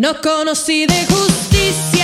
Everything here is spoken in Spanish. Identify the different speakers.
Speaker 1: No conocí de justicia.